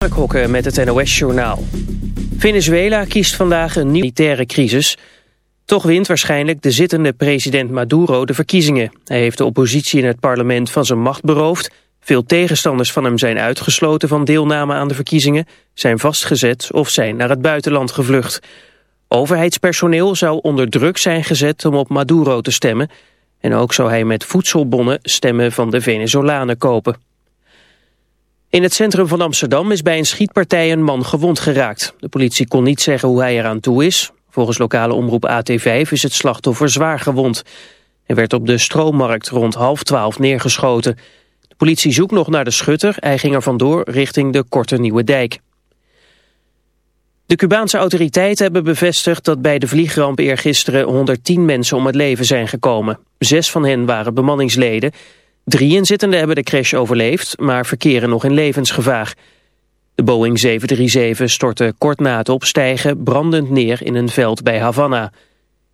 Mark Hokken met het NOS-journaal. Venezuela kiest vandaag een militaire crisis. Toch wint waarschijnlijk de zittende president Maduro de verkiezingen. Hij heeft de oppositie in het parlement van zijn macht beroofd. Veel tegenstanders van hem zijn uitgesloten van deelname aan de verkiezingen... zijn vastgezet of zijn naar het buitenland gevlucht. Overheidspersoneel zou onder druk zijn gezet om op Maduro te stemmen... en ook zou hij met voedselbonnen stemmen van de Venezolanen kopen. In het centrum van Amsterdam is bij een schietpartij een man gewond geraakt. De politie kon niet zeggen hoe hij eraan toe is. Volgens lokale omroep AT5 is het slachtoffer zwaar gewond. Hij werd op de stroommarkt rond half twaalf neergeschoten. De politie zoekt nog naar de schutter. Hij ging er vandoor richting de Korte Nieuwe Dijk. De Cubaanse autoriteiten hebben bevestigd dat bij de vliegramp eergisteren 110 mensen om het leven zijn gekomen. Zes van hen waren bemanningsleden. Drie inzittenden hebben de crash overleefd, maar verkeren nog in levensgevaar. De Boeing 737 stortte kort na het opstijgen brandend neer in een veld bij Havana.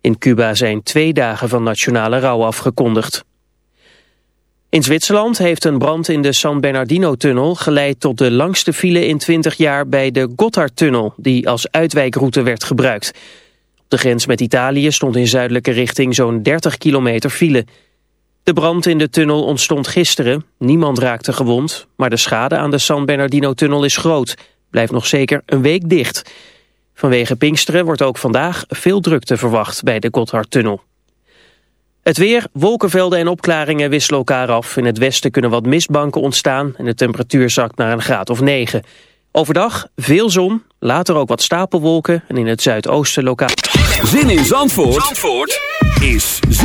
In Cuba zijn twee dagen van nationale rouw afgekondigd. In Zwitserland heeft een brand in de San Bernardino-tunnel geleid tot de langste file in 20 jaar bij de Gotthardtunnel, die als uitwijkroute werd gebruikt. Op de grens met Italië stond in zuidelijke richting zo'n 30 kilometer file. De brand in de tunnel ontstond gisteren. Niemand raakte gewond, maar de schade aan de San Bernardino-tunnel is groot. Blijft nog zeker een week dicht. Vanwege Pinksteren wordt ook vandaag veel drukte verwacht bij de Gotthardtunnel. Het weer, wolkenvelden en opklaringen wisselen elkaar af. In het westen kunnen wat mistbanken ontstaan en de temperatuur zakt naar een graad of 9. Overdag veel zon, later ook wat stapelwolken en in het zuidoosten lokaal. Zin in Zandvoort, Zandvoort is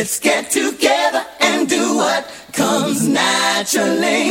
Let's get together and do what comes naturally.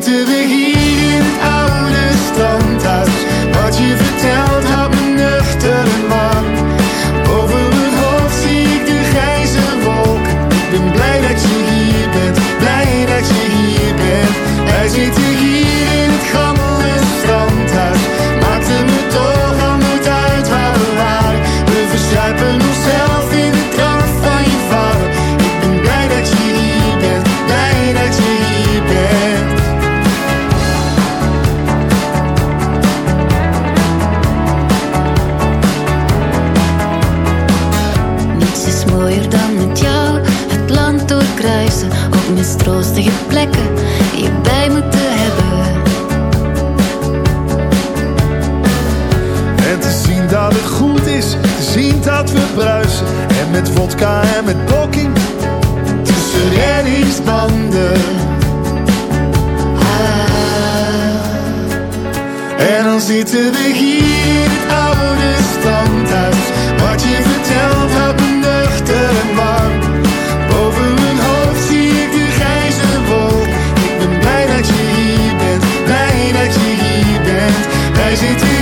to be vodka en met blokking tussen reddingsbanden. Ah. En dan zitten we hier in het oude standhuis. Wat je vertelt houdt me nuchter en warm. Boven mijn hoofd zie ik de grijze wolk. Ik ben blij dat je hier bent, blij dat je hier bent. Wij zitten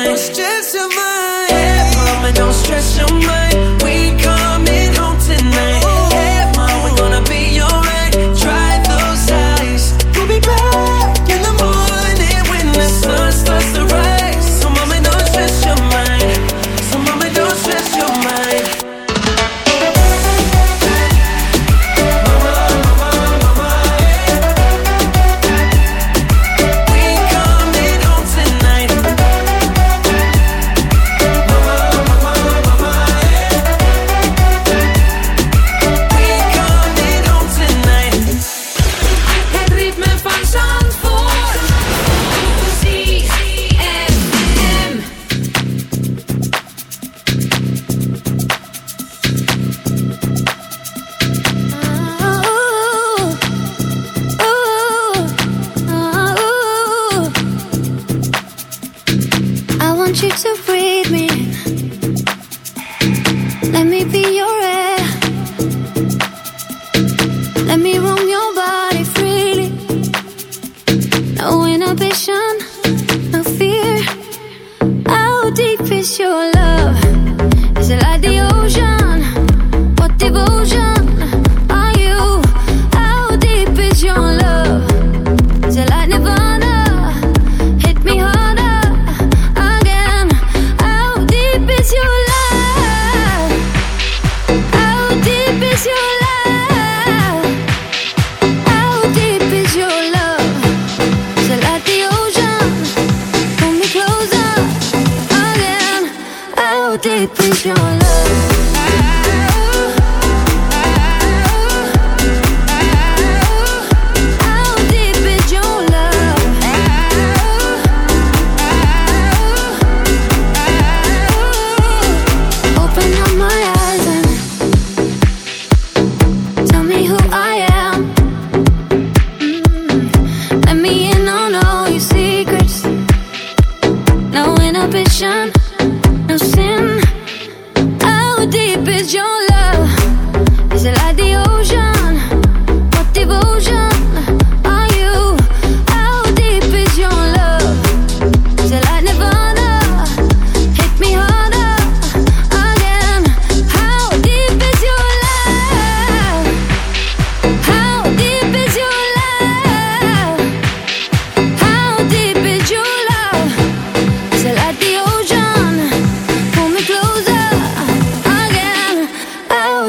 to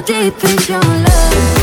deep is your love?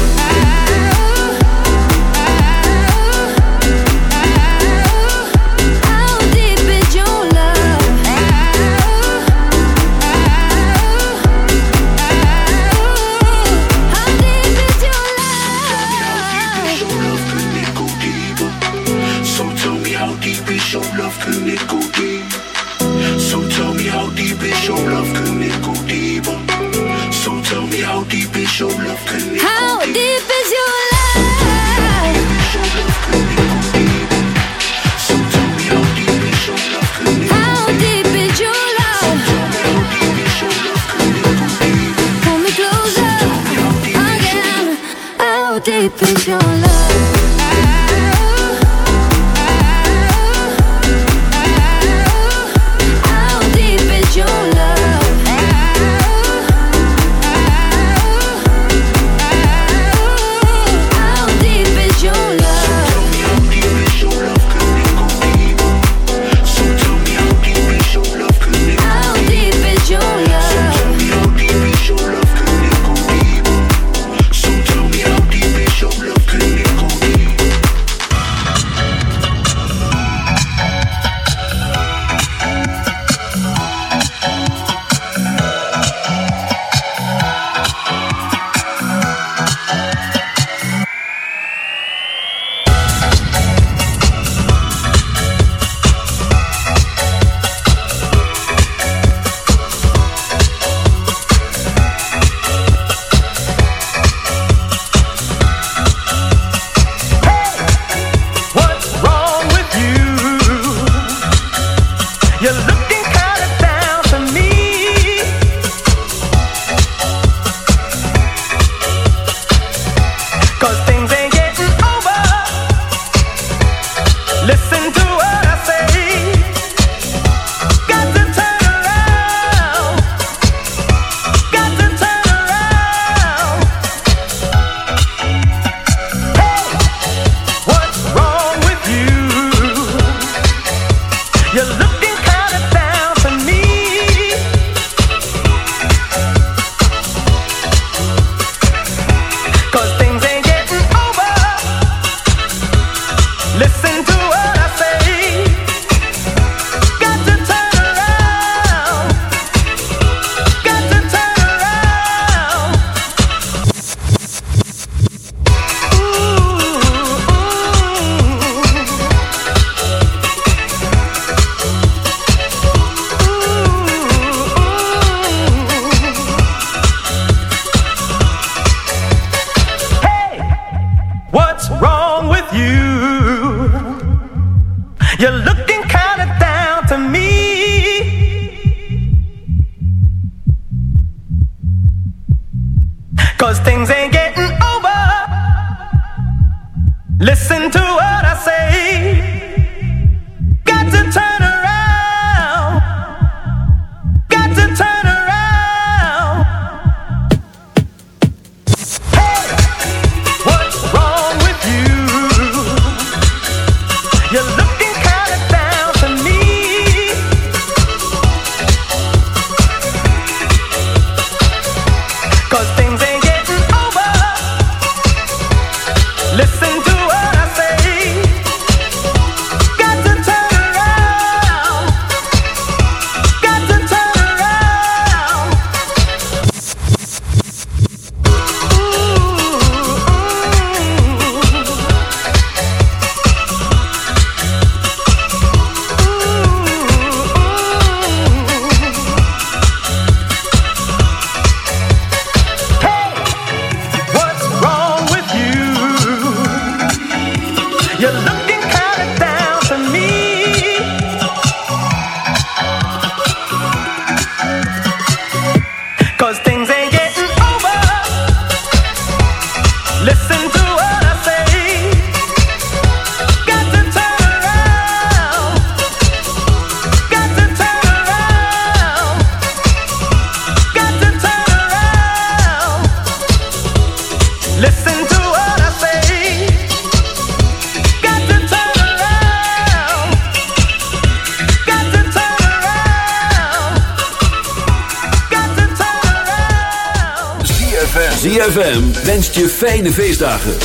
Fijne feestdagen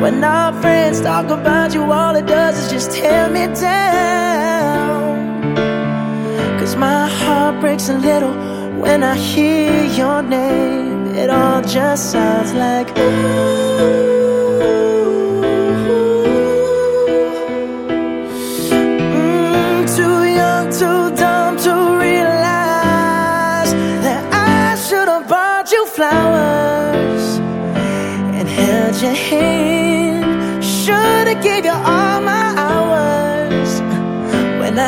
When our friends talk about you, all it does is just tear me down. Cause my heart breaks a little when I hear your name. It all just sounds like Mm, too young, too dumb to realize that I should have bought you flowers and held your hand.